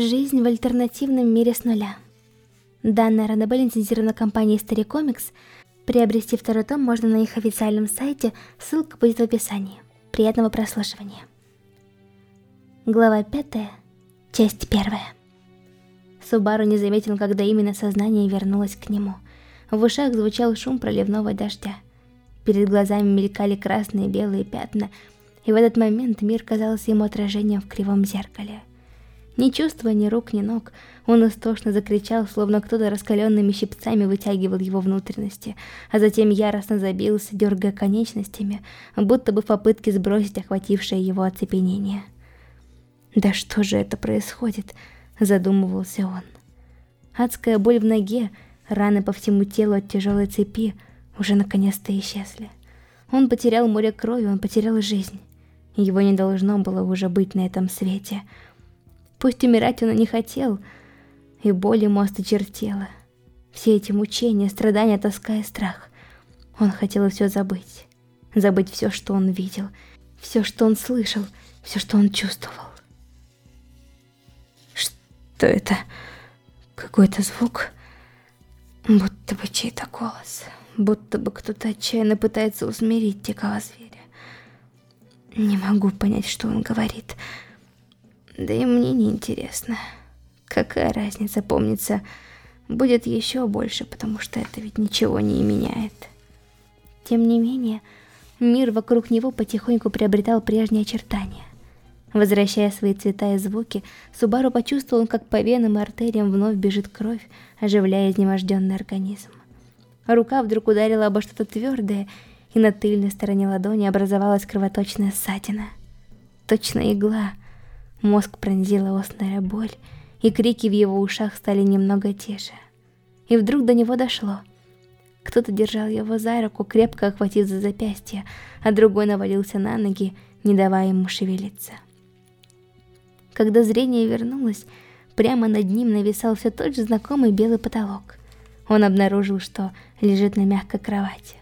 Жизнь в альтернативном мире с нуля. Данная ранобель лицензирована компанией Comics. Приобрести второй том можно на их официальном сайте, ссылка будет в описании. Приятного прослушивания. Глава 5, часть 1. Субару не заметил, когда именно сознание вернулось к нему. В ушах звучал шум проливного дождя. Перед глазами мелькали красные и белые пятна, и в этот момент мир казался ему отражением в кривом зеркале. Не чувствуя ни рук, ни ног, он истошно закричал, словно кто-то раскаленными щипцами вытягивал его внутренности, а затем яростно забился, дергая конечностями, будто бы в попытке сбросить охватившее его оцепенение. «Да что же это происходит?» – задумывался он. Адская боль в ноге, раны по всему телу от тяжелой цепи уже наконец-то исчезли. Он потерял море крови, он потерял жизнь. Его не должно было уже быть на этом свете – Пусть умирать он и не хотел, и боль ему осточертела. Все эти мучения, страдания, тоска и страх. Он хотел все забыть. Забыть все, что он видел, все, что он слышал, все, что он чувствовал. Что это? Какой-то звук? Будто бы чей-то голос. Будто бы кто-то отчаянно пытается усмирить дикого зверя. Не могу понять, что он говорит. Да и мне не интересно. Какая разница, помнится, будет еще больше, потому что это ведь ничего не меняет. Тем не менее, мир вокруг него потихоньку приобретал прежние очертания. Возвращая свои цвета и звуки, Субару почувствовал, как по венам и артериям вновь бежит кровь, оживляя изнеможденный организм. Рука вдруг ударила обо что-то твердое, и на тыльной стороне ладони образовалась кровоточная ссадина. Точно игла — Мозг пронзила острая боль, и крики в его ушах стали немного тише. И вдруг до него дошло. Кто-то держал его за руку, крепко охватив за запястье, а другой навалился на ноги, не давая ему шевелиться. Когда зрение вернулось, прямо над ним нависал все тот же знакомый белый потолок. Он обнаружил, что лежит на мягкой кровати.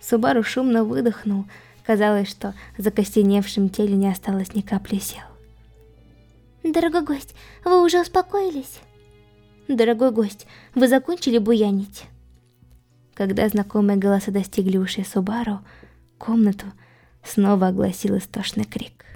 Субару шумно выдохнул, казалось, что в закостеневшем теле не осталось ни капли сил. Дорогой гость, вы уже успокоились? Дорогой гость, вы закончили буянить? Когда знакомые голоса достигли ушей Субару, комнату снова огласил истошный крик.